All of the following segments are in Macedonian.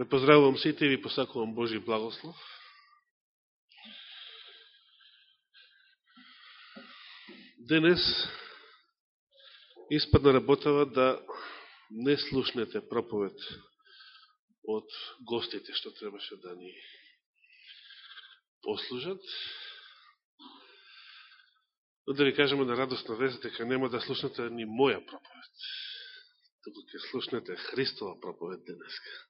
Ве поздравувам сите и ви посакувам Божи благослов. Денес испадна работава да не слушнете проповед од гостите што требаше да ни послужат. Но да ви кажеме на радостна вест дека нема да слушнете ни моја проповед. Туку ќе слушнете Христова проповед денеска.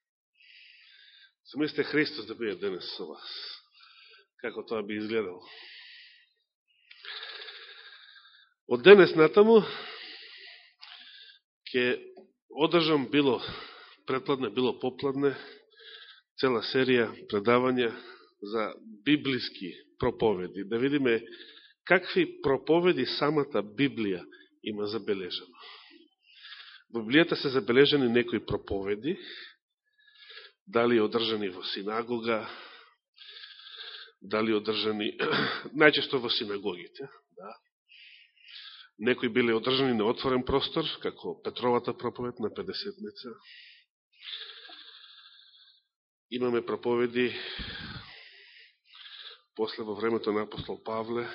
Замислите Христос да биде денес со вас. Како тоа би изгледало. Од денес натаму ќе одржам било предпладне, било попладне цела серија предавања за библиски проповеди. Да видиме какви проповеди самата Библија има забележано. Во Библијата се забележани некои проповеди, дали одржани во синагога, дали одржани, најчесто во синагогите, да. Некои биле одржани на отворен простор, како Петровата проповед на 50-ница. Имаме проповеди после во времето на апостол Павле,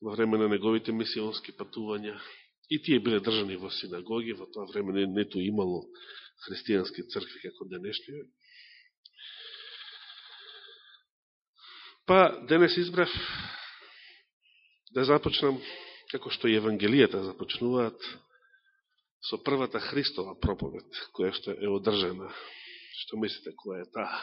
во време на неговите мисионски патувања. И тие биле држани во синагоги, во тоа време не, нето имало христијански цркви како денешнија. Па, денес избрав да започнам, како што и Евангелијата започнуваат, со првата Христова проповед, која што е одржана. Што мислите, која е таа?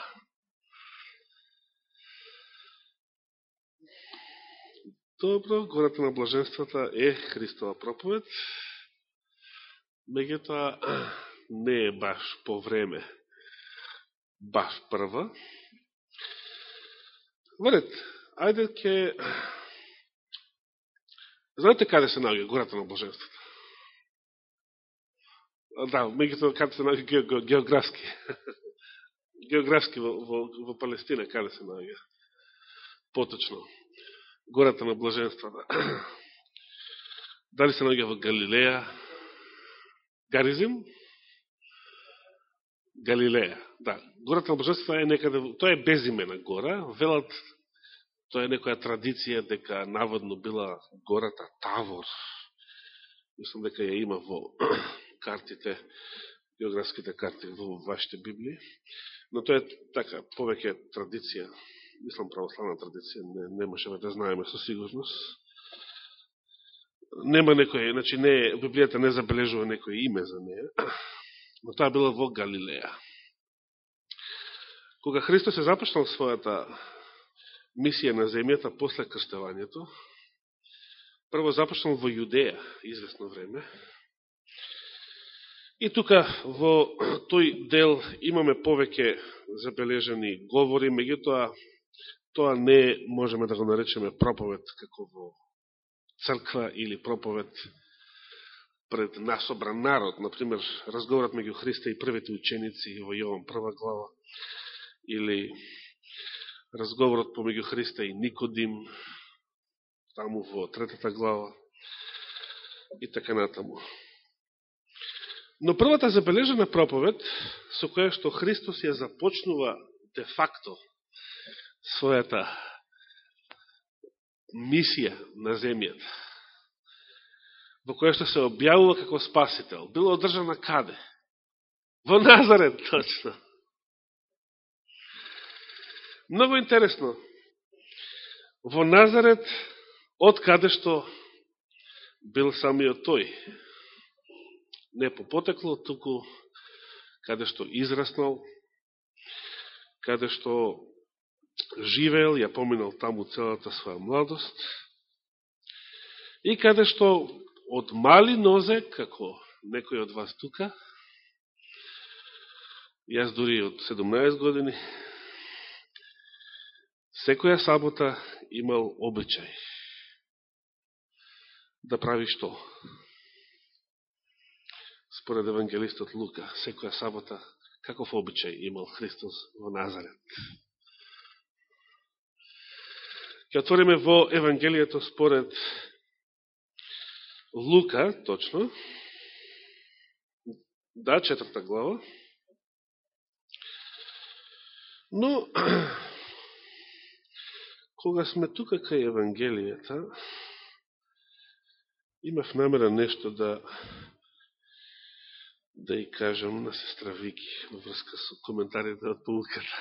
Добро, гората на блаженствата е Христова проповед, меѓутоа не е баш по време, баш прва. Вред, ајде ке... Знаете каде се наоѓа гората на блаженствата? Да, меѓутоа каде се наоѓа географски. географски во, во, во Палестина каде се наоѓа? Поточно гората на блаженствата. Дали се наоѓа во Галилеја? Гаризим? Галилеја, да. Гората на блаженствата е некаде, тоа е безимена гора, велат, тоа е некоја традиција дека наводно била гората Тавор. Мислам дека ја има во картите, географските карти во вашите Библии. Но тоа е така, повеќе традиција мислам православна традиција, не, не можеме да знаеме со сигурност. Нема некој, значи не, Библијата не забележува некој име за неја, но таа била во Галилеја. Кога Христос е започнал својата мисија на земјата после крстевањето, прво започнал во Јудеја известно време, И тука во тој дел имаме повеќе забележени говори, меѓутоа тоа не можеме да го наречеме проповед како во црква или проповед пред насобран народ. Например, разговорот меѓу Христа и првите ученици во Јован прва глава или разговорот помеѓу Христа и Никодим таму во третата глава и така натаму. Но првата забележена проповед со која што Христос ја започнува де факто својата мисија на земјата, во која што се објавува како спасител, било одржана каде? Во Назарет, точно. Много интересно. Во Назарет, од каде што бил самиот тој. Не по потекло, туку каде што израснал, каде што живеел, ја поминал таму целата своја младост, и каде што од мали нозе, како некој од вас тука, јас дури од 17 години, секоја сабота имал обичај да прави што? Според евангелистот Лука, секоја сабота, каков обичај имал Христос во Назарет? Ке отвориме во Евангелието според Лука, точно, да, четврта глава, Но, кога сме тука кај Евангелијата, имав намера нешто да да и кажам на сестра Вики во врска со коментарите од полуката.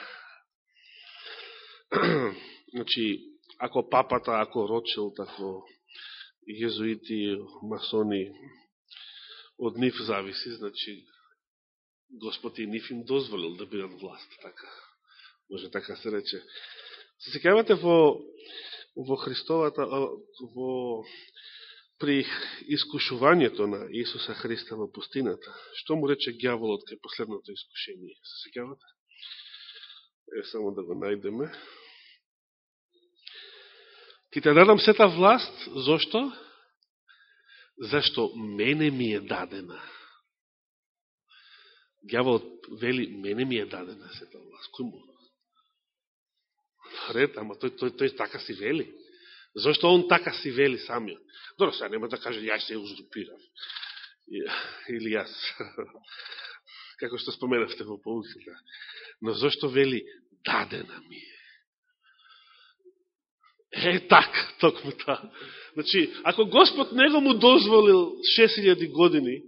значи, ако папата, ако Рочелт, ако језуити, масони, од нив зависи, значи, Господ и нив им дозволил да бидат власт, така, може така се рече. Се секавате во, во Христовата, во при искушувањето на Исуса Христа во пустината, што му рече гјаволот кај последното искушение? Се секавате? Е, само да го најдеме. Ти те дадам сета власт, зошто? Зашто мене ми е дадена. Гјаволот вели, мене ми е дадена сета власт. Кој му? Ред, ама тој, тој, тој така си вели. Зошто он така си вели самиот? Добро, сега нема да каже, јас се узурпирав. Или јас. Како што споменавте во полуката. Но зошто вели, дадена ми е. Е, така, токму та. Значи, ако Господ него му дозволил 6000 години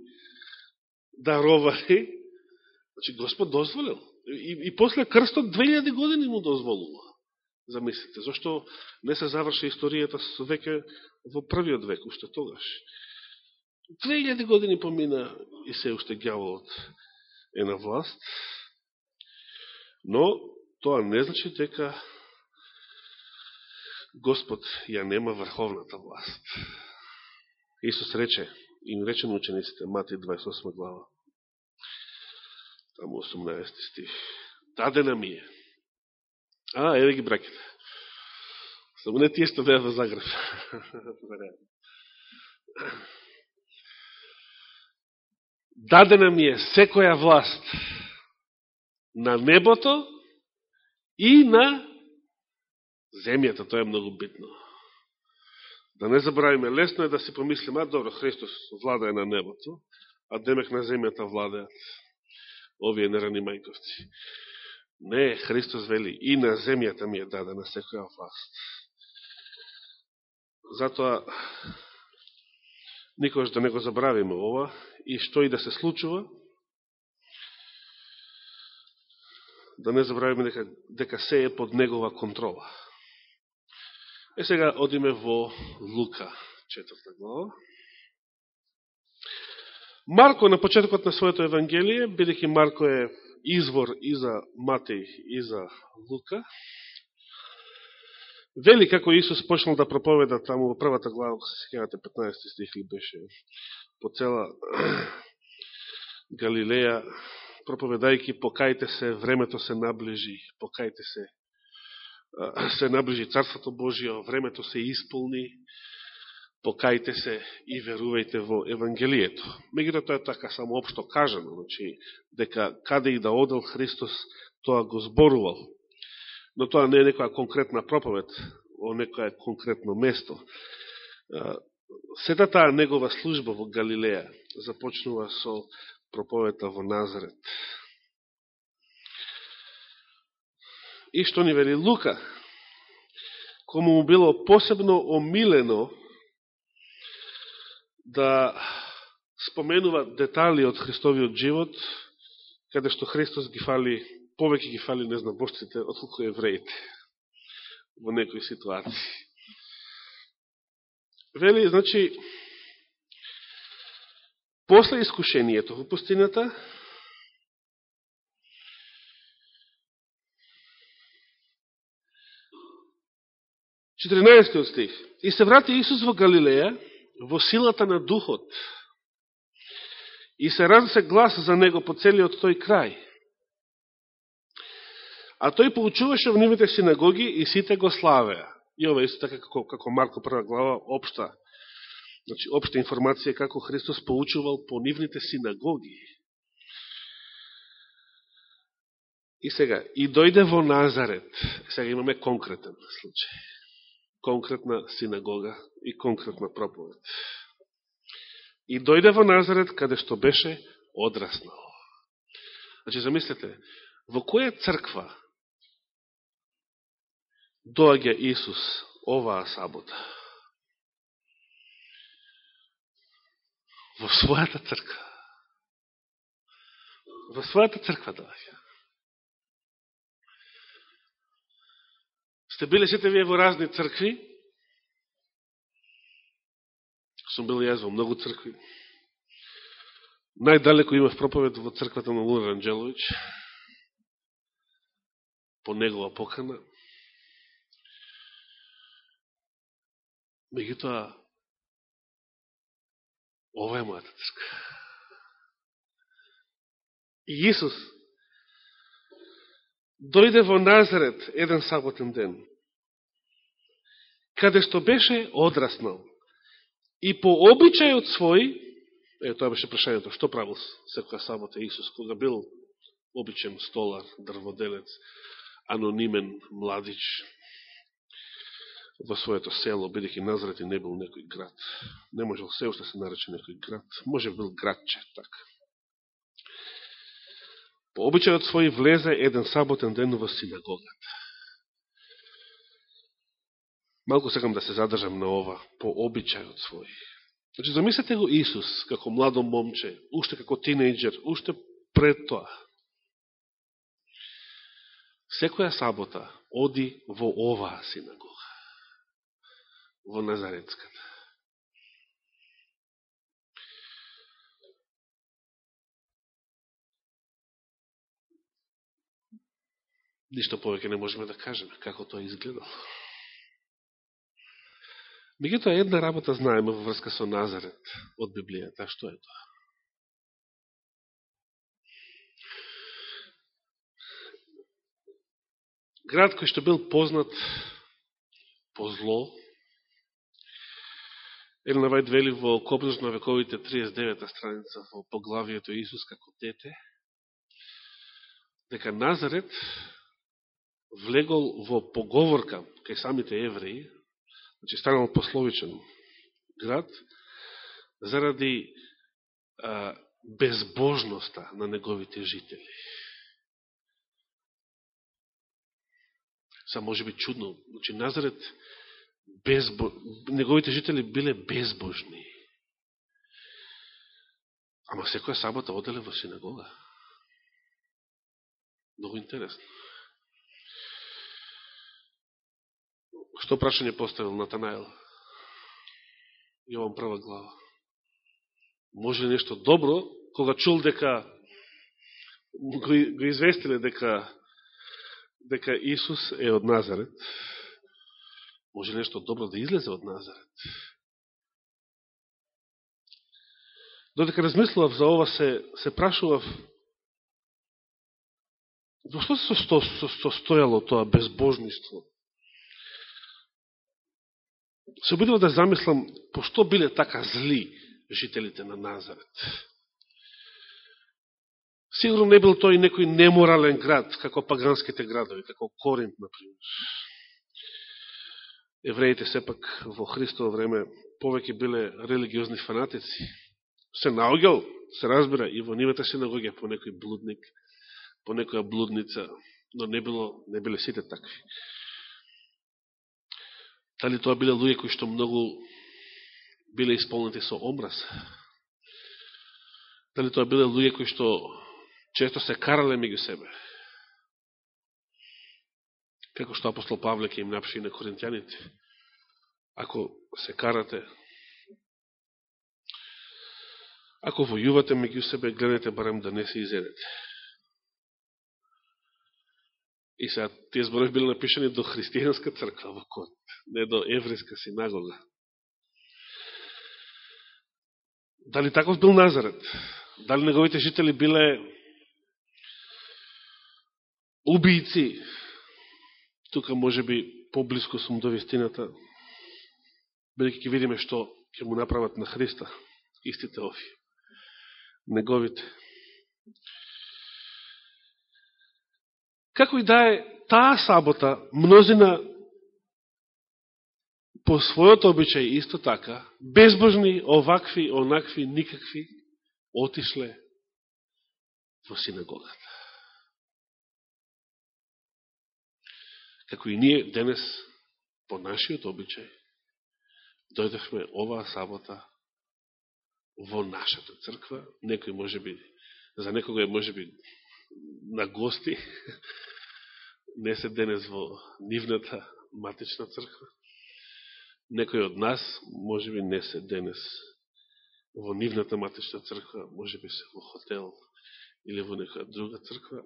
да ровари, значи Господ дозволил. И, и после крстот 2000 години му дозволува. Замислите, зашто не се заврши историјата со веке во првиот век, уште тогаш. 2000 години помина и се уште гјаволот е на власт, но тоа не значи дека Господ ја нема врховната власт. Исус рече, им рече на учениците, Мати 28 глава, таму 18 стих, дадена ми е, А, еве ги браките. Само не тие што беа во Загреб. Дадена ми е секоја власт на небото и на земјата. Тоа е многу битно. Да не забравиме, лесно е да си помислиме, а добро, Христос владае на небото, а демек на земјата владеат овие нерани мајковци. Не, Христос вели, и на земјата ми е дадена секоја власт. Затоа, никош да не го забравиме ова, и што и да се случува, да не забравиме дека, дека се е под негова контрола. Е сега одиме во Лука, четврта глава. Марко на почетокот на своето Евангелие, бидеќи Марко е извор и за Матеј и за Лука. Вели како Исус почнал да проповеда таму во првата глава, ако се секавате 15 стих ли беше, по цела Галилеја, проповедајки покајте се, времето се наближи, покајте се, се наближи Царството Божие, времето се исполни, покајте се и верувајте во Евангелието. Мегуто тоа е така само општо кажано, значи, дека каде и да одел Христос, тоа го зборувал. Но тоа не е некоја конкретна проповед, о некоја конкретно место. Сета таа негова служба во Галилеја започнува со проповета во Назарет. И што ни вели Лука, кому му било посебно омилено да споменува детали од Христовиот живот, каде што Христос ги фали, повеќе ги фали незнабошците, отколку евреите во некои ситуации. Вели, значи, после искушението во пустината, Четиринаестиот стих. И се врати Исус во Галилеја, во силата на духот. И се разнесе глас за него по целиот тој крај. А тој поучуваше во нивните синагоги и сите го славеа. И ова е така како, како Марко прва глава, обшта, значи, обшта информација како Христос поучувал по нивните синагоги. И сега, и дојде во Назарет. Сега имаме конкретен случај конкретна синагога и конкретна проповед. И дојде во Назарет, каде што беше одраснал. Значи, замислете, во која црква доаѓа Исус оваа сабота во својата црква. Во својата црква доаѓа. Сте биле сите вие во разни цркви? Сум бил јас во многу цркви. Најдалеко имав проповед во црквата на Луна Анджелович, по негова покана. Меѓутоа, ова е мојата црква. И Исус дојде во Назарет еден саботен ден, каде што беше одраснал. И по обичајот свој, е, тоа беше прашањето, што правил секоја сабота Исус, кога бил обичен столар, дрводелец, анонимен младич во своето село, бидеќи Назарет и не бил некој град. Не можел се уште се нарече некој град. Може бил градче, така. По обичајот свој влезе еден саботен ден во синагогата. Малко сакам да се задржам на ова, по обичајот свој. Значи, замислете го Исус, како младо момче, уште како тинејджер, уште пред тоа. Секоја сабота оди во оваа синагога, во Назаретската. Ништо повеќе не можеме да кажеме како тоа изгледало. Меѓутоа, една работа знаеме во врска со Назарет од Библијата. Што е тоа? Град кој што бил познат по зло, Елена Вајд вели во Копнеж на вековите 39 страница во поглавието Исус како дете, дека Назарет влегол во поговорка кај самите евреи, значи станал пословичен град, заради а, безбожноста на неговите жители. Са може би чудно. Значи Назарет, безбо... неговите жители биле безбожни. Ама секоја сабота оделе во синагога. Много интересно. Што прашање поставил Натанаел? Јован прва глава. Може нешто добро, кога чул дека го, го известиле дека дека Исус е од Назарет, може нешто добро да излезе од Назарет? Додека размислував за ова, се, се прашував во што се состојало тоа безбожниство се обидувам да замислам по што биле така зли жителите на Назарет. Сигурно не бил тој некој неморален град, како паганските градови, како Коринт, например. Евреите сепак во Христово време повеќе биле религиозни фанатици. Се наогел, се разбира, и во нивата синагоги по некој блудник, по некоја блудница, но не, било, не биле сите такви. Дали тоа биле луѓе кои што многу биле исполнети со омраз? Дали тоа биле луѓе кои што често се карале меѓу себе? Како што апостол Павле ќе им напиши на коринтјаните. Ако се карате, ако војувате меѓу себе, гледате барем да не се изедете. И сега тие зборови биле напишани до христијанска црква во Кот, не до еврејска синагога. Дали таков бил Назарет? Дали неговите жители биле убијци? Тука може би поблиско сум до вистината, бидеќи ќе видиме што ќе му направат на Христа, истите ови, неговите. Како и да е, таа сабота, мнозина по својот обичај исто така, безбожни, овакви, онакви, никакви, отишле во синагогата. како и ние денес, по нашиот обичај, дојдахме оваа сабота во нашата црква, некој може би, за некога е може би на гости, не се денес во нивната матична црква, некој од нас, може би не се денес во нивната матична црква, може би се во хотел или во некоја друга црква,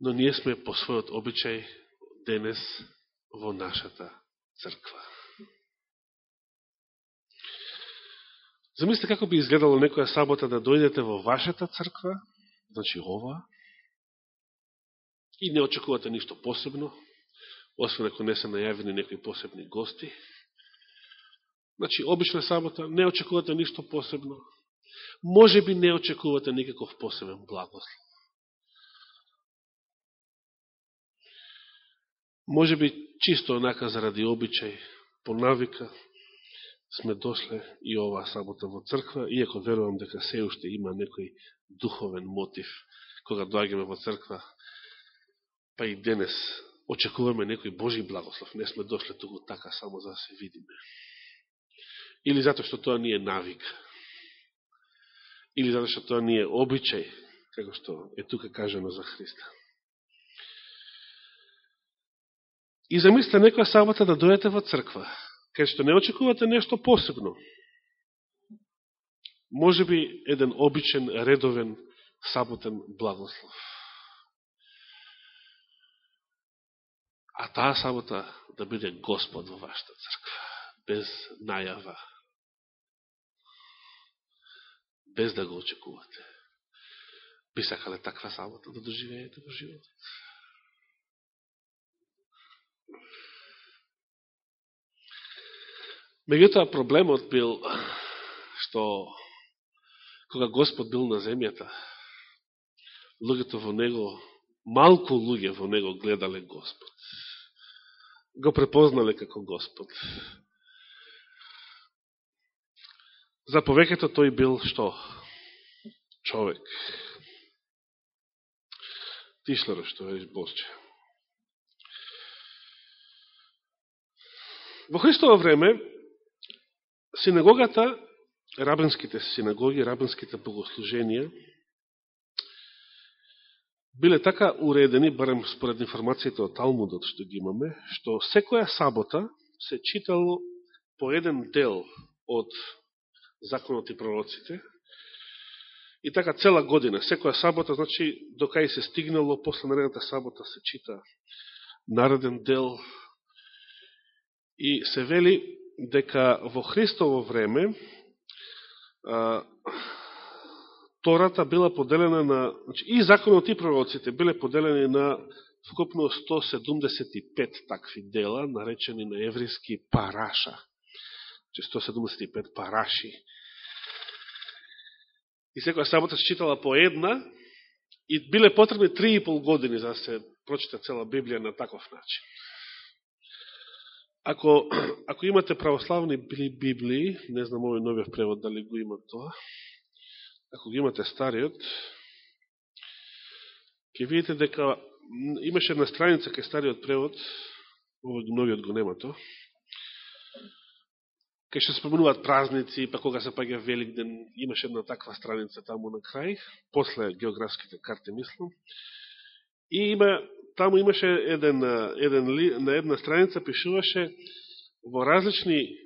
но ние сме по својот обичај денес во нашата црква. Замислите како би изгледало некоја сабота да дојдете во вашата црква, значи ова, и не очекувате ништо посебно, освен ако не се најавени некои посебни гости. Значи, обична сабота, не очекувате ништо посебно. Може би не очекувате никаков посебен благослов. Може би чисто онака заради обичај, по навика, сме дошле и оваа сабота во црква, иако верувам дека се уште има некој духовен мотив кога доаѓаме во црква, па и денес очекуваме некој Божи благослов. Не сме дошле туку така само за да се видиме. Или затоа што тоа не е навик. Или затоа што тоа не е обичај, како што е тука кажано за Христа. И замисля некоја сабота да дојдете во црква, кај што не очекувате нешто посебно. Може би еден обичен, редовен, саботен благослов. А таа сабота да биде Господ во вашата црква, без најава, без да го очекувате. Би сакале таква сабота да доживеете во животот. Меѓутоа проблемот бил што кога Господ бил на земјата, луѓето во него, малку луѓе во него гледале Господ. Го препознале како Господ. За повеќето тој бил што? Човек. Тишларо што вериш Босче. Во Христово време, Синагогата, рабинските синагоги, рабинските богослуженија, биле така уредени, барем според информацијата од Талмудот што ги имаме, што секоја сабота се читало по еден дел од законот и пророците, и така цела година, секоја сабота, значи, докај се стигнало, после наредната сабота се чита нареден дел, и се вели дека во Христово време а, Тората била поделена на, значи, и законот и пророците биле поделени на вкупно 175 такви дела, наречени на еврейски параша. Значи 175 параши. И секоја сабота се читала по една, и биле потребни 3,5 години за да се прочита цела Библија на таков начин. Ако, ако имате православни библии, не знам овој новиот превод дали го има тоа, ако го имате стариот, ќе видите дека имаше една страница кај стариот превод, овој новиот го нема тоа, кај што споменуваат празници, па кога се паѓа Великден, имаше една таква страница таму на крај, после географските карти, мислам. И има таму имаше еден, еден, на една страница пишуваше во различни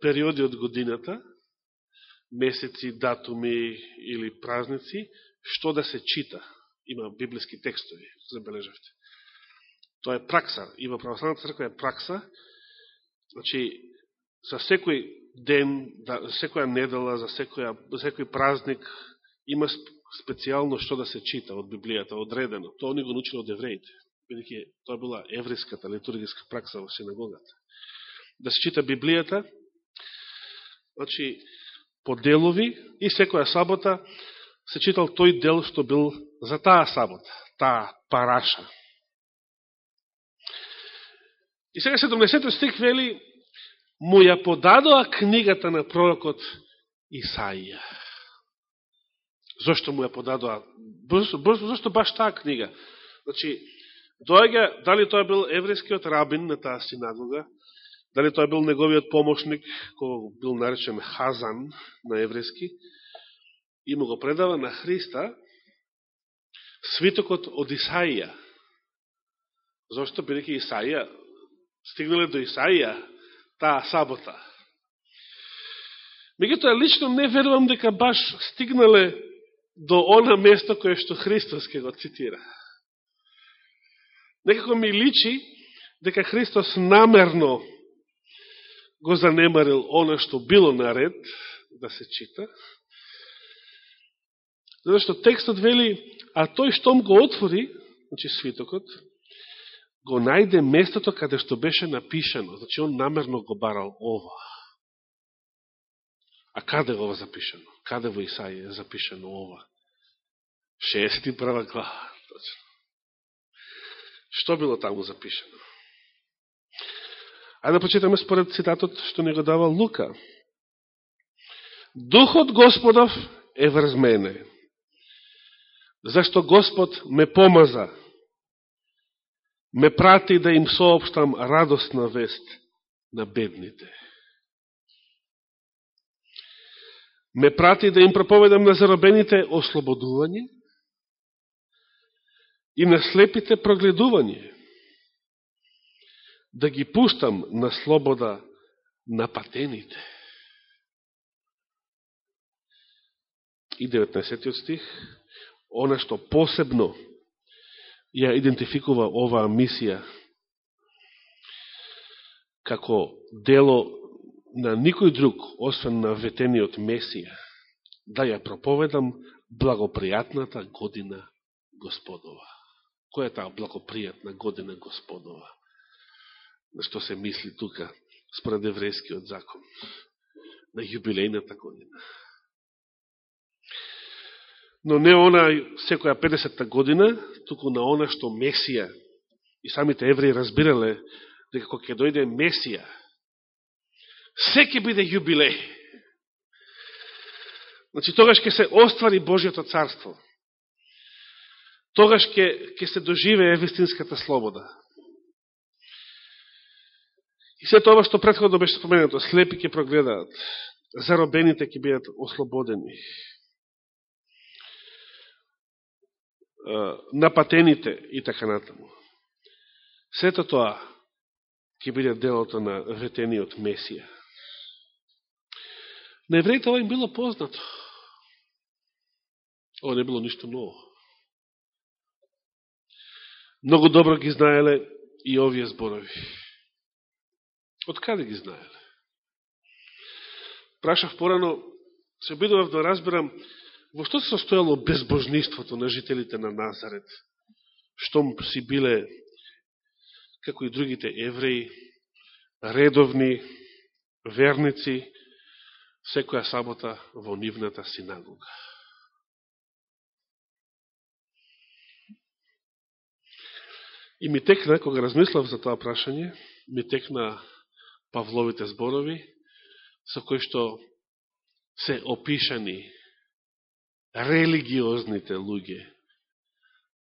периоди од годината, месеци, датуми или празници, што да се чита. Има библиски текстови, забележавте. Тоа е пракса. И во православната црква е пракса. Значи, за секој ден, да, за секоја недела, за, секоја, за секој празник има специјално што да се чита од Библијата, одредено. Тоа они го научили од евреите, бидеќи тоа била еврејската литургиска пракса во синагогата. Да се чита Библијата, значи, по делови и секоја сабота се читал тој дел што бил за таа сабота, таа параша. И сега 70 стих вели, му ја подадоа книгата на пророкот Исаија. Зошто му ја подадоа? Зошто баш таа книга? Значи, доаѓа, дали тоа бил еврејскиот рабин на таа синагога, дали тоа бил неговиот помошник, кој бил наречен Хазан на еврејски, и му го предава на Христа свитокот од Исаија. Зошто, бидеќи Исаија, стигнале до Исаија таа сабота. Меѓутоа, лично не верувам дека баш стигнале до она место кое што Христос ке го цитира. Некако ми личи дека Христос намерно го занемарил она што било наред да се чита, зашто што текстот вели, а тој штом го отвори, значи свитокот, го најде местото каде што беше напишано. Значи он намерно го барал ова. А каде го запишано? Каде во Исаија е запишено ова? 61 глава. Точно. Што било таму запишено? Ајде да почитаме според цитатот што ни го дава Лука. Духот Господов е врз мене зашто Господ ме помаза, ме прати да им сообштам радостна вест на бедните. Ме прати да им проповедам на заробените ослободување и на слепите прогледување, да ги пуштам на слобода на патените. И 19 стих она што посебно ја идентификува оваа мисија како дело на никој друг, освен на ветениот Месија, да ја проповедам благопријатната година Господова. Која е таа благопријатна година Господова? На што се мисли тука, според еврејскиот закон? На јубилејната година но не она секоја 50-та година, туку на она што Месија и самите евреи разбирале дека кога ќе дојде Месија, секи биде јубилеј. Значи, тогаш ќе се оствари Божиото царство. Тогаш ќе, ќе се доживее вистинската слобода. И се тоа што предходно беше споменато, слепи ќе прогледаат, заробените ќе бидат ослободени. напатените и така натаму. Сето тоа ќе биде делото на ветениот Месија. На евреите ова им било познато. Ова не било ништо ново. Многу добро ги знаеле и овие зборови. Од каде ги знаеле? Прашав порано, се обидував да разберам Во што се состојало безбожниството на жителите на Назарет? Штом си биле, како и другите евреи, редовни, верници, секоја сабота во нивната синагога. И ми текна, кога размислав за тоа прашање, ми текна Павловите зборови, со кои што се опишани религиозните луѓе,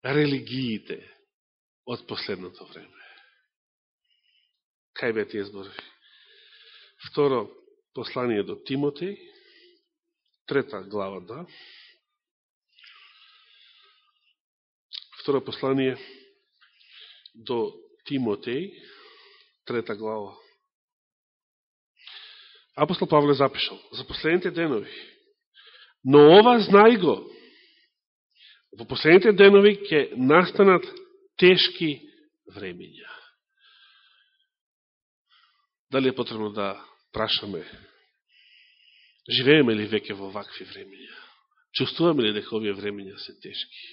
религиите од последното време. Кај бе тие зборови? Второ, послание до Тимотеј, трета глава, да. Второ послание до Тимотеј, трета глава. Апостол Павле запишал, за последните денови, Но ова знај го. Во последните денови ќе настанат тешки времења. Дали е потребно да прашаме, живееме ли веќе во вакви времења? Чувствуваме ли дека овие времења се тешки?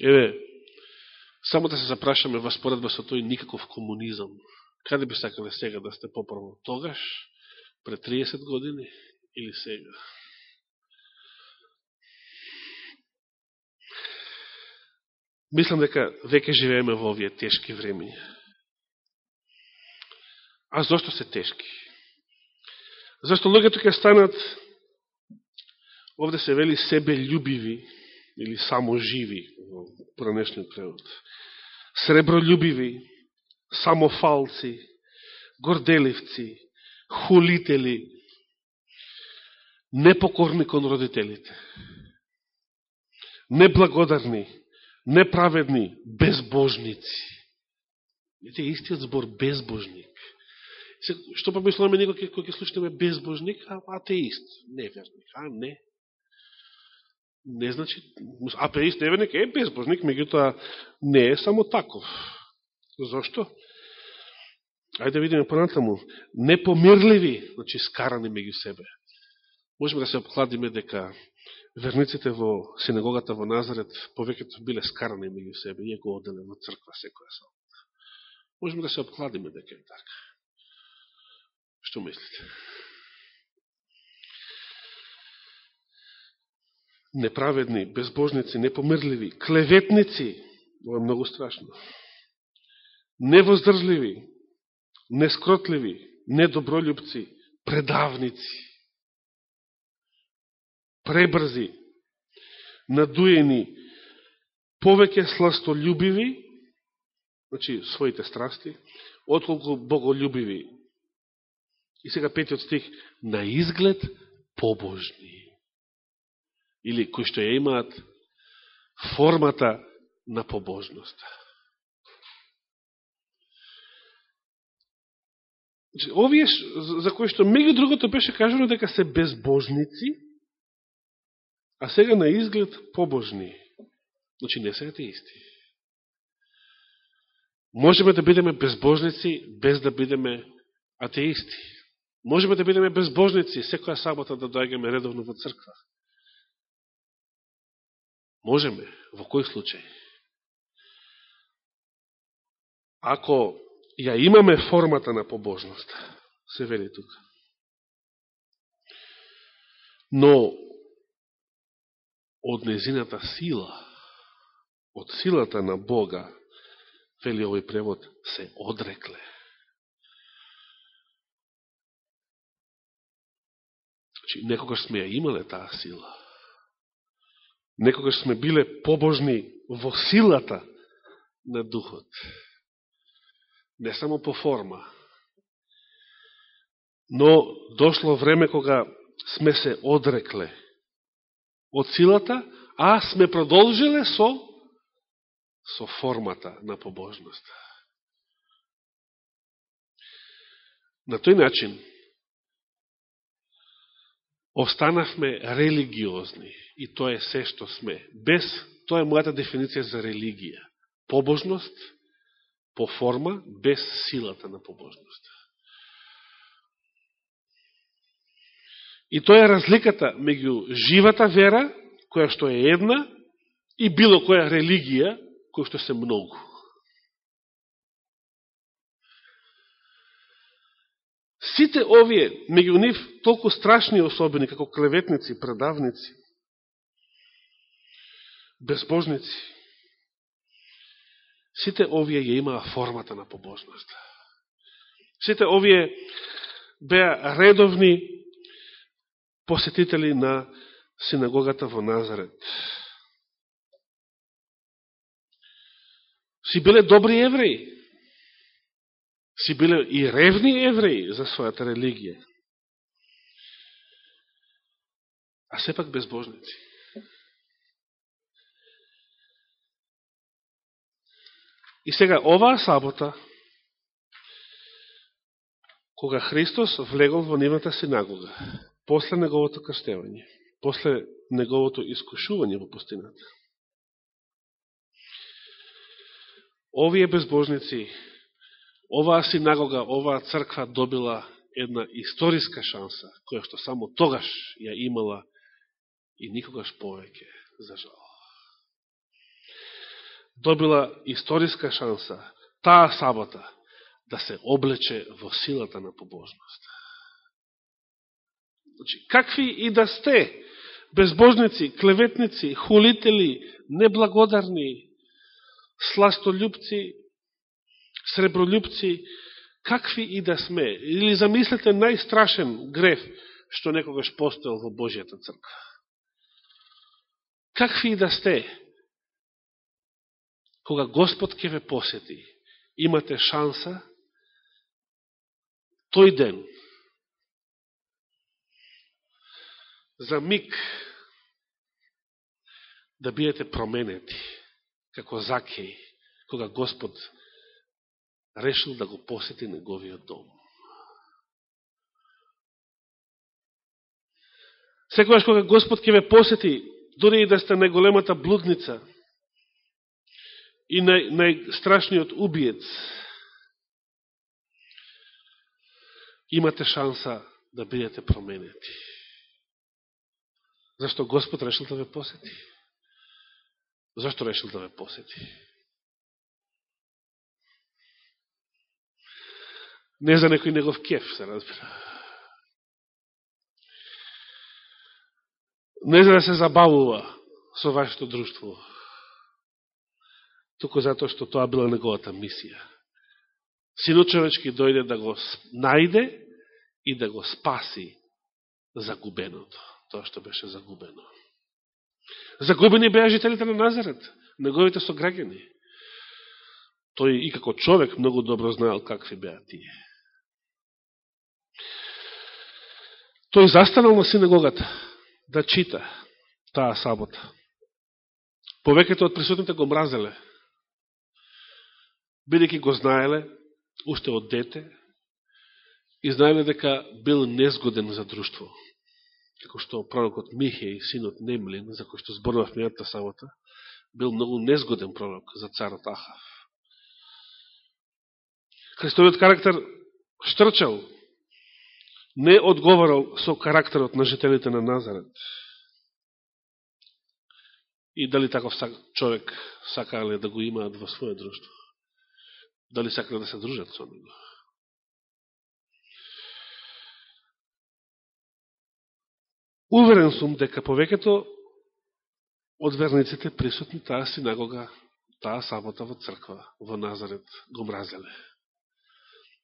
Еве, само да се запрашаме во споредба со тој никаков комунизам. Каде би сакале сега да сте попрво тогаш, пред 30 години или сега. Мислам дека веќе живееме во овие тешки времења. А зашто се тешки? Зашто луѓето ќе станат, овде се вели себе љубиви, или само живи во пранешниот превод. Сребролюбиви, самофалци, горделивци, хулители, непокорни кон родителите, неблагодарни, неправедни, безбожници. Ете истиот збор безбожник. Што па мисламе некој кој ќе слушнеме безбожник, а атеист, неверник, а не. Не значи, атеист, неверник е безбожник, меѓутоа не е само таков. Зошто? Ајде да видиме понатаму. Непомирливи, значи скарани меѓу себе. Можеме да се обкладиме дека верниците во синагогата во Назарет повеќето биле скарани меѓу себе, иако оделе во црква секоја сабота. Можеме да се обкладиме дека е така. Што мислите? Неправедни, безбожници, непомирливи, клеветници, ова е многу страшно, невоздржливи, нескротливи, недобролюбци, предавници, пребрзи, надуени, повеќе сластолюбиви, значи своите страсти, отколку боголюбиви. И сега петиот стих, на изглед побожни. Или кои што ја имаат формата на побожноста. Значи, овие за кои што меѓу другото беше кажано дека се безбожници, а сега на изглед побожни. Значи не се атеисти. Можеме да бидеме безбожници без да бидеме атеисти. Можеме да бидеме безбожници секоја сабота да доаѓаме редовно во црква. Можеме. Во кој случај? Ако ја имаме формата на побожност, се вели тука. Но од незината сила, од силата на Бога, вели овој превод, се одрекле. Значи, некогаш сме ја имале таа сила. Некогаш сме биле побожни во силата на Духот не само по форма, но дошло време кога сме се одрекле од силата, а сме продолжиле со со формата на побожноста. На тој начин останавме религиозни и тоа е се што сме. Без, тоа е мојата дефиниција за религија. Побожност по форма, без силата на побожноста. И тоа е разликата меѓу живата вера, која што е една, и било која религија, која што се многу. Сите овие, меѓу нив, толку страшни особени, како клеветници, предавници, безбожници, Сите овие ја имаа формата на побожност. Сите овие беа редовни посетители на синагогата во Назарет. Си биле добри евреи. Си биле и ревни евреи за својата религија. А сепак безбожници. И сега, оваа сабота, кога Христос влегол во нивната синагога, после неговото крстевање, после неговото искушување во пустината, овие безбожници, оваа синагога, оваа црква добила една историска шанса, која што само тогаш ја имала и никогаш повеќе, за жал добила историска шанса таа сабота да се облече во силата на побожност. Значи, какви и да сте, безбожници, клеветници, хулители, неблагодарни, сластолюбци, сребролюбци, какви и да сме, или замислете најстрашен греф што некогаш постел во Божијата црква. какви и да сте, кога Господ ќе ве посети, имате шанса тој ден за миг да биете променети како Закеј, кога Господ решил да го посети неговиот дом. Секојаш кога Господ ќе ве посети, дори и да сте најголемата блудница и нај, најстрашниот убиец, имате шанса да бидете променети. Зашто Господ решил да ве посети? Зашто решил да ве посети? Не за некој негов кеф, се разбира. не за да се забавува со вашето друштво, туку затоа што тоа била неговата мисија. Синот човечки дојде да го најде и да го спаси загубеното, тоа што беше загубено. Загубени беа жителите на Назарет, неговите сограѓани. Тој и како човек многу добро знаел какви беа тие. Тој застанал на синагогата да чита таа сабота. Повеќето од присутните го мразеле, бидеќи го знаеле, уште од дете, и знаеле дека бил незгоден за друштво. Како што пророкот Михеј, синот Немлин, за кој што зборував мијата сабота, бил многу незгоден пророк за царот Ахав. Христовиот карактер штрчал не одговарал со карактерот на жителите на Назарет. И дали таков човек сакале да го имаат во своје друштво? Дали сакале да се дружат со него? Уверен сум дека повеќето од верниците присутни таа синагога, таа сабота во црква, во Назарет, го мразеле.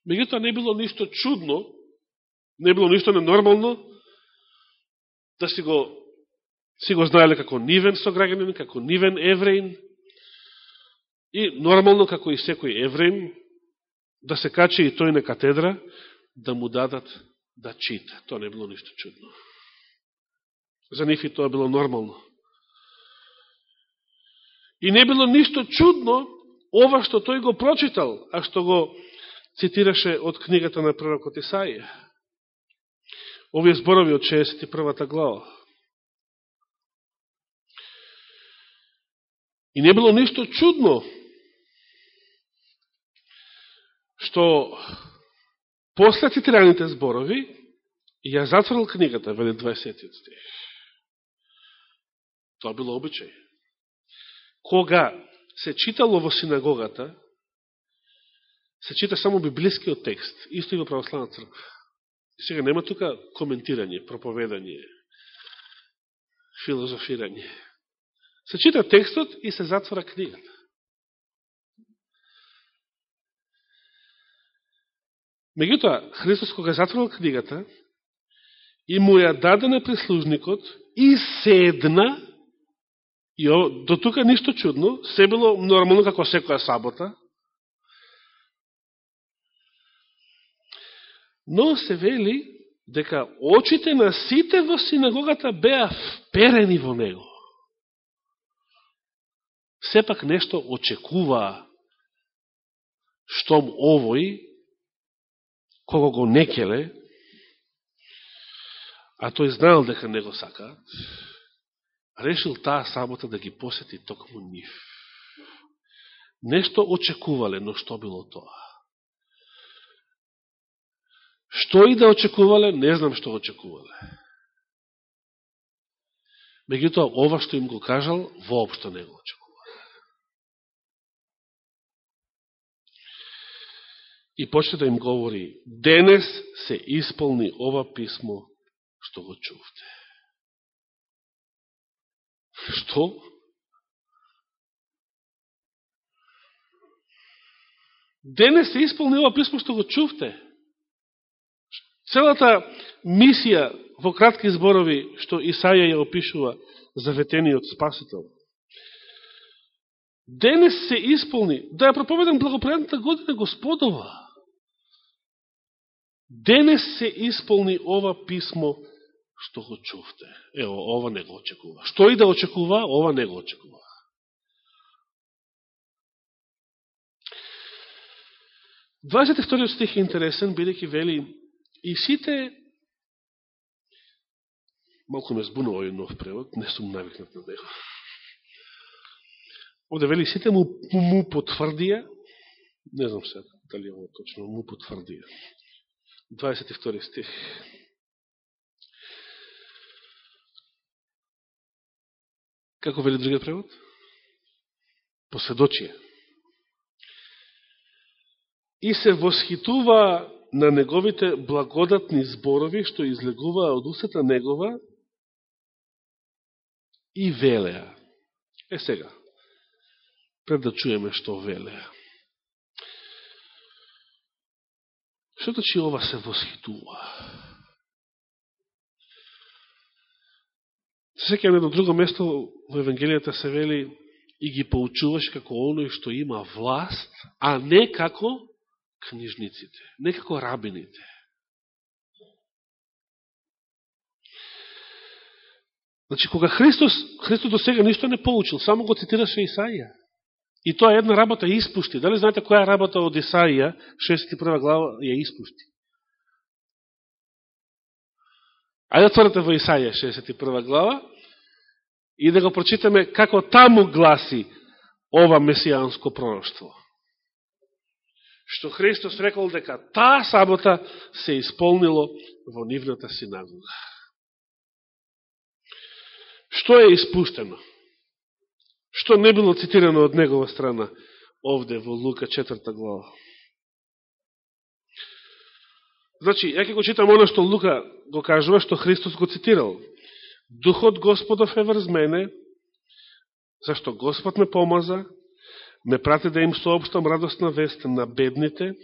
Меѓутоа не било ништо чудно Не било ништо ненормално да си го, си го знаеле како нивен сограѓанин, како нивен евреин и нормално како и секој евреин да се качи и тој на катедра да му дадат да чита. Тоа не било ништо чудно. За нив и тоа било нормално. И не било ништо чудно ова што тој го прочитал, а што го цитираше од книгата на пророкот Исаија овие зборови од 61 глава. И не било ништо чудно што после цитираните зборови ја затворил книгата, вели 20 стих. Тоа било обичај. Кога се читало во синагогата, се чита само библискиот текст, исто и во православна црква. Сега нема тука коментирање, проповедање, филозофирање. Се чита текстот и се затвора книгата. Меѓутоа, Христос кога затворил книгата и му ја даде на прислужникот и седна, и до тука ништо чудно, се било нормално како секоја сабота, Но се вели дека очите на сите во синагогата беа вперени во него. Сепак нешто очекуваа штом овој, кого го некеле, а тој знаел дека не го сакаат, решил таа сабота да ги посети токму нив. Нешто очекувале, но што било тоа? Што и да очекувале, не знам што очекувале. Меѓутоа, ова што им го кажал, воопшто не го очекувале. И почне да им говори, денес се исполни ова писмо што го чувте. Што? Денес се исполни ова писмо што го чувте. Целата мисија во кратки зборови, што Исаја ја опишува заветениот Спасител. Денес се исполни, да ја проповедам благопредната година Господова. Денес се исполни ова писмо што го чувте. Ево, ова не го очекува. Што и да очекува, ова не го очекува. Двајсет вториот стих е интересен, бидеќи вели и сите малко ме збунува овој нов превод, не сум навикнат на него. Овде вели сите му, му потврдија, не знам сега дали ово точно, му потврдија. 22 стих. Како вели другиот превод? Посведочија. И се восхитува на неговите благодатни зборови, што излегуваа од усета негова и велеа. Е сега, пред да чуеме што велеа. Што точи ова се восхитува? Се на друго место во Евангелијата се вели и ги поучуваш како оној што има власт, а не како книжниците, не како рабините. Значи, кога Христос, Христос до сега ништо не поучил, само го цитираше Исаија. И тоа една работа испушти. Дали знаете која работа од Исаија, 61 глава, ја испушти? Ајде да отворете во Исаија, 61 глава, и да го прочитаме како таму гласи ова месијанско пророќство. Што Христос рекол дека таа сабота се исполнило во нивната синагога. Што е испуштено? Што не било цитирано од негова страна овде во Лука 4 глава. Значи, ја ќе го читам оно што Лука го кажува, што Христос го цитирал. Духот Господов е врз мене, зашто Господ ме помаза, ме прати да им сообштам радостна вест на бедните,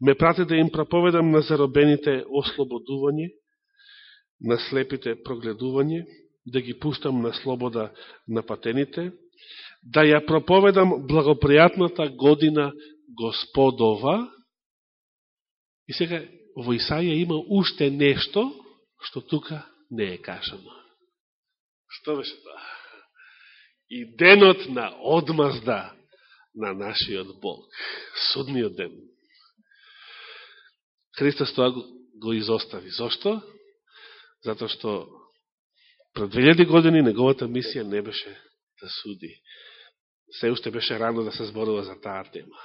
ме прати да им проповедам на заробените ослободување, на слепите прогледување, да ги пуштам на слобода на патените, да ја проповедам благопријатната година Господова. И сега во Исаја има уште нешто што тука не е кажано. Што беше тоа? И денот на одмазда на нашиот Бог. Судниот ден. Христос тоа го изостави. Зошто? Затоа што пред 2000 години неговата мисија не беше да суди се уште беше рано да се зборува за таа тема.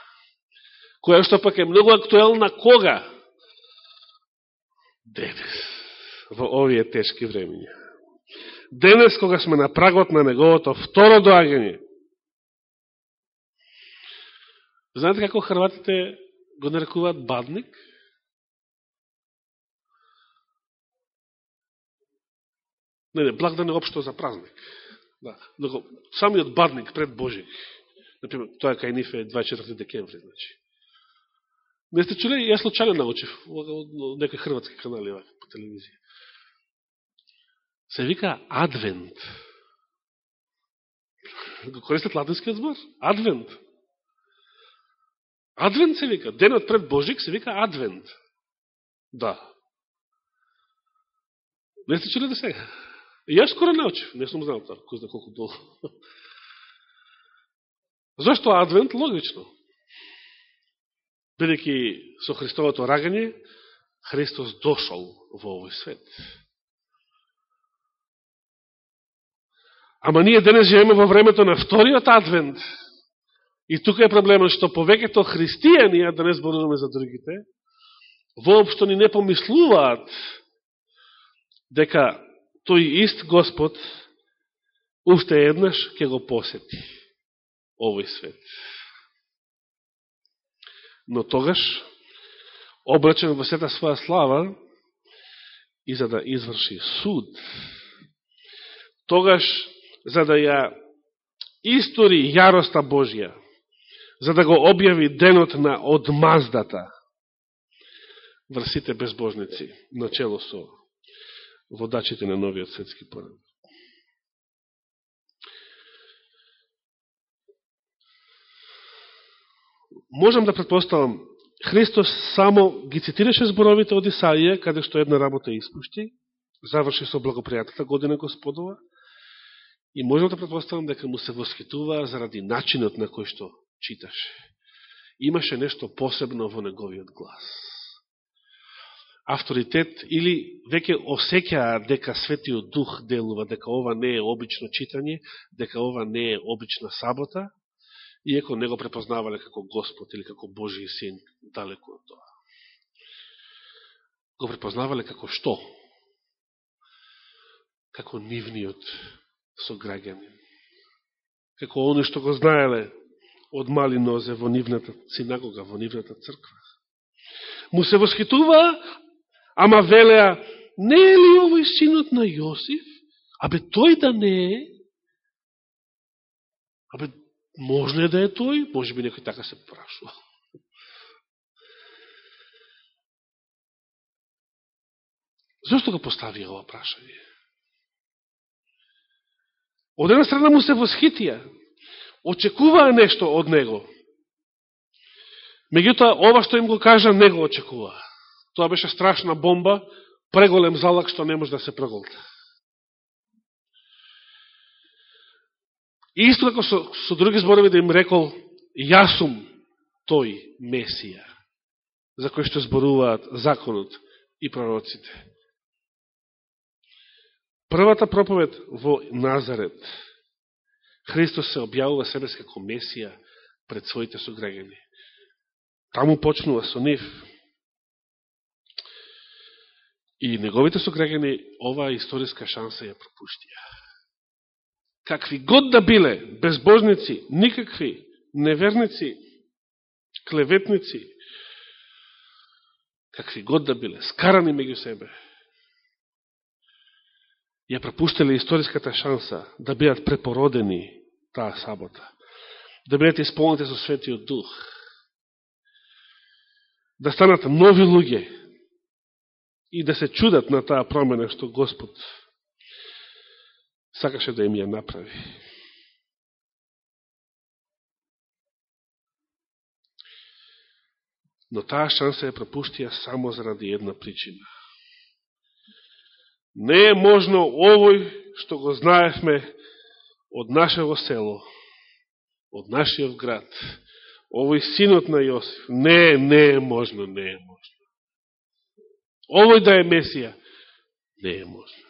Која што пак е многу актуелна кога? Денес. Во овие тешки времења. Денес, кога сме на прагот на неговото второ доагање. Знаете како хрватите го нарекуваат бадник? Не, не, благдан е општо за празник. Да, но самиот бадник пред Божик, например, тоа кај ниф е 24 декември, значи. Не сте чули, јас случайно научив од некои хрватски канали по телевизија. Се вика Адвент. Го користат латинскиот збор? Адвент. Адвент се вика. Денот пред Божик се вика Адвент. Да. Не сте чули да сега? Јас скоро научив, не сум знал тоа, кој знае колку долго. Зошто Адвент? Логично. Бидеќи со Христовото рагање, Христос дошол во овој свет. Ама ние денес живееме во времето на вториот Адвент. И тука е проблемот што повеќето христијани, а да не зборуваме за другите, воопшто ни не помислуваат дека тој ист Господ уште еднаш ќе го посети овој свет. Но тогаш, облачен во сета своја слава, и за да изврши суд, тогаш, за да ја истори јароста Божја, за да го објави денот на одмаздата врсите безбожници, начело со водачите на новиот светски поред. Можам да предпоставам, Христос само ги цитираше зборовите од Исаија, каде што една работа испушти, заврши со благопријатата година Господова, и можам да предпоставам дека му се восхитува заради начинот на кој што читаше. Имаше нешто посебно во неговиот глас. Авторитет или веќе осеќаа дека Светиот Дух делува, дека ова не е обично читање, дека ова не е обична сабота, иеко не го препознавале како Господ или како Божи син далеко од тоа. Го препознавале како што? Како нивниот сограѓанин. Како оно што го знаеле од мали нозе во нивната синагога, во нивната црква. Му се восхитува, ама велеа, не е ли овој синот на Јосиф? Абе, тој да не е? Абе, Можно е да е тој, може би некој така се прашува. Зошто го постави ова прашање? Од една страна му се восхитија, очекуваа нешто од него. Меѓутоа, ова што им го кажа, не го очекуваа. Тоа беше страшна бомба, преголем залак што не може да се преголта. И исто како со, со други зборови да им рекол, јас сум тој Месија, за кој што зборуваат законот и пророците. Првата проповед во Назарет, Христос се објавува себе како Месија пред своите сограѓани. Таму почнува со нив. И неговите сограѓани оваа историска шанса ја пропуштија какви год да биле, безбожници, никакви, неверници, клеветници, какви год да биле, скарани меѓу себе, ја пропуштеле историската шанса да бидат препородени таа сабота, да бидат исполнете со Светиот Дух, да станат нови луѓе и да се чудат на таа промена што Господ сакаше да им ја направи. Но таа шанса ја пропуштија само заради една причина. Не е можно овој што го знаевме од нашево село, од нашиот град, овој синот на Јосиф, не, не е можно, не е можно. Овој да е Месија, не е можно.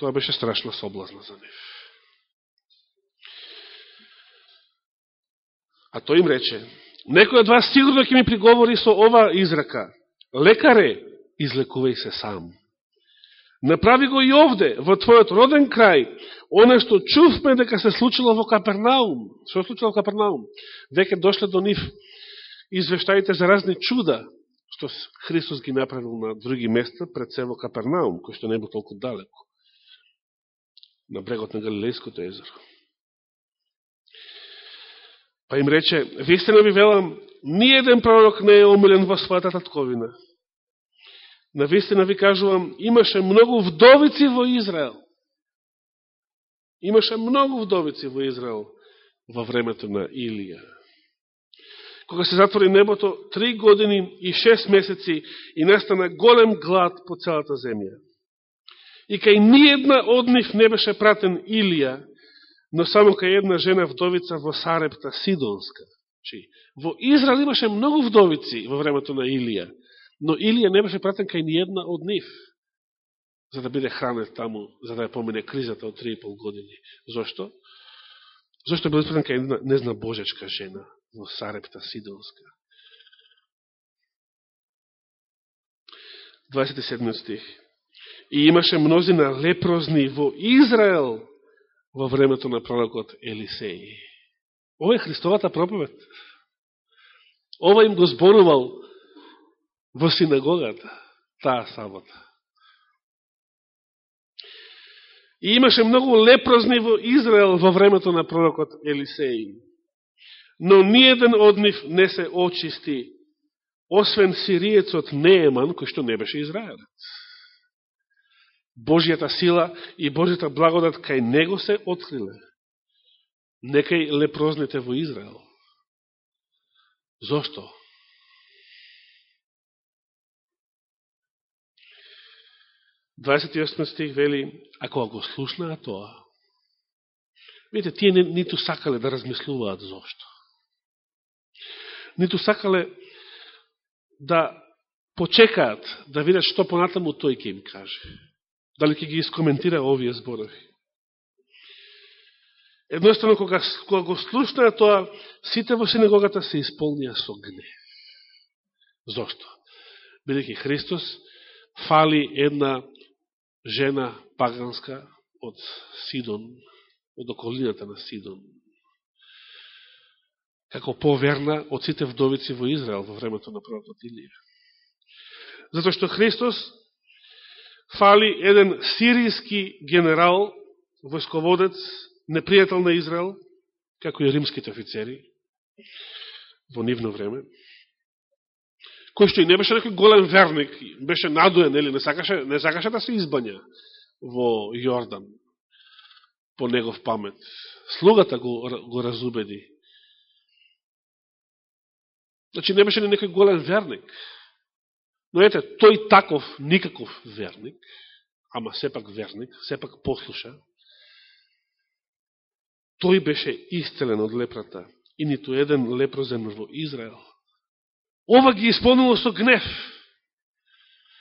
Тоа беше страшна соблазна за нив. А тој им рече, некој од вас сигурно ќе ми приговори со ова израка. Лекаре, излекувај се сам. Направи го и овде, во твојот роден крај, оно што чувме дека се случило во Капернаум. Што случило во Капернаум? Веќе дошле до нив извештаите за разни чуда, што Христос ги направил на други места пред се во Капернаум, кој што не бил толку далеко на брегот на Галилејското езеро. Па им рече, вистина ви велам, ниједен пророк не е омилен во својата татковина. На вистина ви кажувам, имаше многу вдовици во Израел. Имаше многу вдовици во Израел во времето на Илија. Кога се затвори небото, три години и шест месеци и настана голем глад по целата земја и кај ниједна од нив не беше пратен Илија, но само кај една жена вдовица во Сарепта Сидонска. Чи, во Израел имаше многу вдовици во времето на Илија, но Илија не беше пратен кај ниједна од нив, за да биде хранет таму, за да ја помине кризата од 3,5 години. Зошто? Зошто бил пратен кај една незна божечка жена во Сарепта Сидонска? 27 стих. И имаше мнозина лепрозни во Израел во времето на пророкот Елисеј. Ова е Христовата проповед. Ова им го зборувал во синагогата, таа сабота. И имаше многу лепрозни во Израел во времето на пророкот Елисеј. Но ниједен од нив не се очисти освен сириецот Нееман, кој што не беше Израелец. Божијата сила и Божијата благодат кај него се откриле. Некај лепрозните во Израел. Зошто? Дваесет стих вели, ако го слушнаа тоа, видите, тие ниту сакале да размислуваат зошто. Ниту сакале да почекаат, да видат што понатаму тој ќе им каже. Дали ќе ги искоментира овие зборови. Едноставно, кога, кога го слушнаа тоа, сите во синагогата се исполнија со гнев. Зошто? Бидеќи Христос фали една жена паганска од Сидон, од околината на Сидон, како поверна од сите вдовици во Израел во времето на пророкот Илија. Зато што Христос фали еден сиријски генерал, војсководец, непријател на Израел, како и римските офицери, во нивно време, кој што и не беше некој голем верник, беше надуен, или не сакаше, не сакаше да се избања во Јордан по негов памет. Слугата го, го разубеди. Значи не беше ни некој голем верник. Но ете, тој таков, никаков верник, ама сепак верник, сепак послуша, тој беше исцелен од лепрата и ниту еден лепрозен во Израел. Ова ги исполнило со гнев.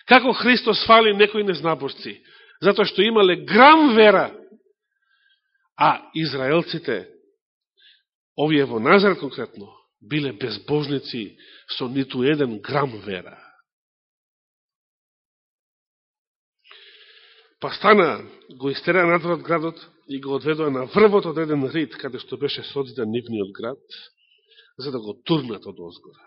Како Христос фали некои незнаборци, затоа што имале грам вера, а израелците, овие во Назар конкретно, биле безбожници со ниту еден грам вера. Па стана, го истера надвор од градот и го одведоа на врвот од еден рид, каде што беше созидан нивниот град, за да го турнат од озгора.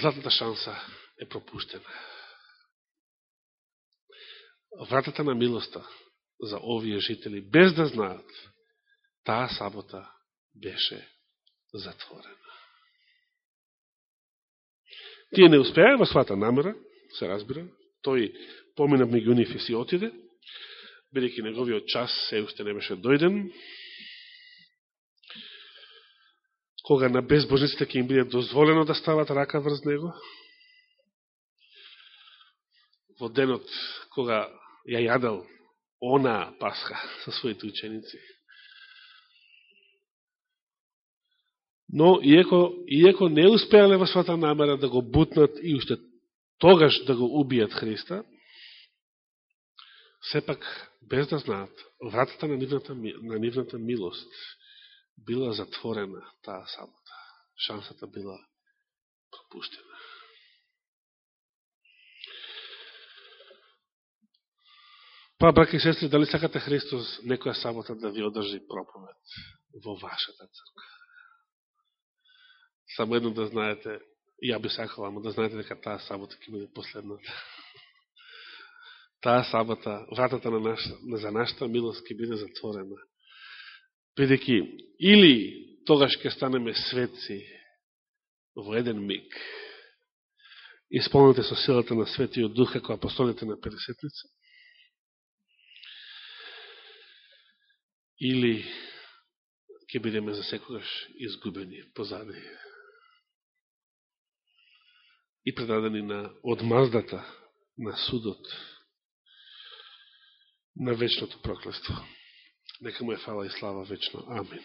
Златната шанса е пропуштена. Вратата на милоста за овие жители, без да знаат, таа сабота беше затворена. Тие не успеа во свата намера, се разбира, тој помина меѓу нив и си отиде, бидејќи неговиот час се уште не беше дојден, кога на безбожниците ќе им биде дозволено да стават рака врз него, во денот кога ја јадел она пасха со своите ученици. Но, иеко, иеко не успеале во свата намера да го бутнат и уште тогаш да го убијат Христа, сепак, без да знаат, вратата на нивната, на нивната милост била затворена таа самота. Шансата била пропуштена. Па, браки и сестри, дали сакате Христос некоја самота да ви одржи проповед во вашата црква? Само едно да знаете, ја би сакала, ама да знаете дека таа сабота ќе биде последната. Таа сабота, вратата на наша, за нашата милост ќе биде затворена. Бидеќи, или тогаш ќе станеме светци во еден миг, исполнете со силата на Светиот Дух како апостолите на Пересетница, или ќе бидеме за секогаш изгубени позади и предадени на одмаздата на судот на вечното проклество. Нека му е фала и слава вечно. Амин.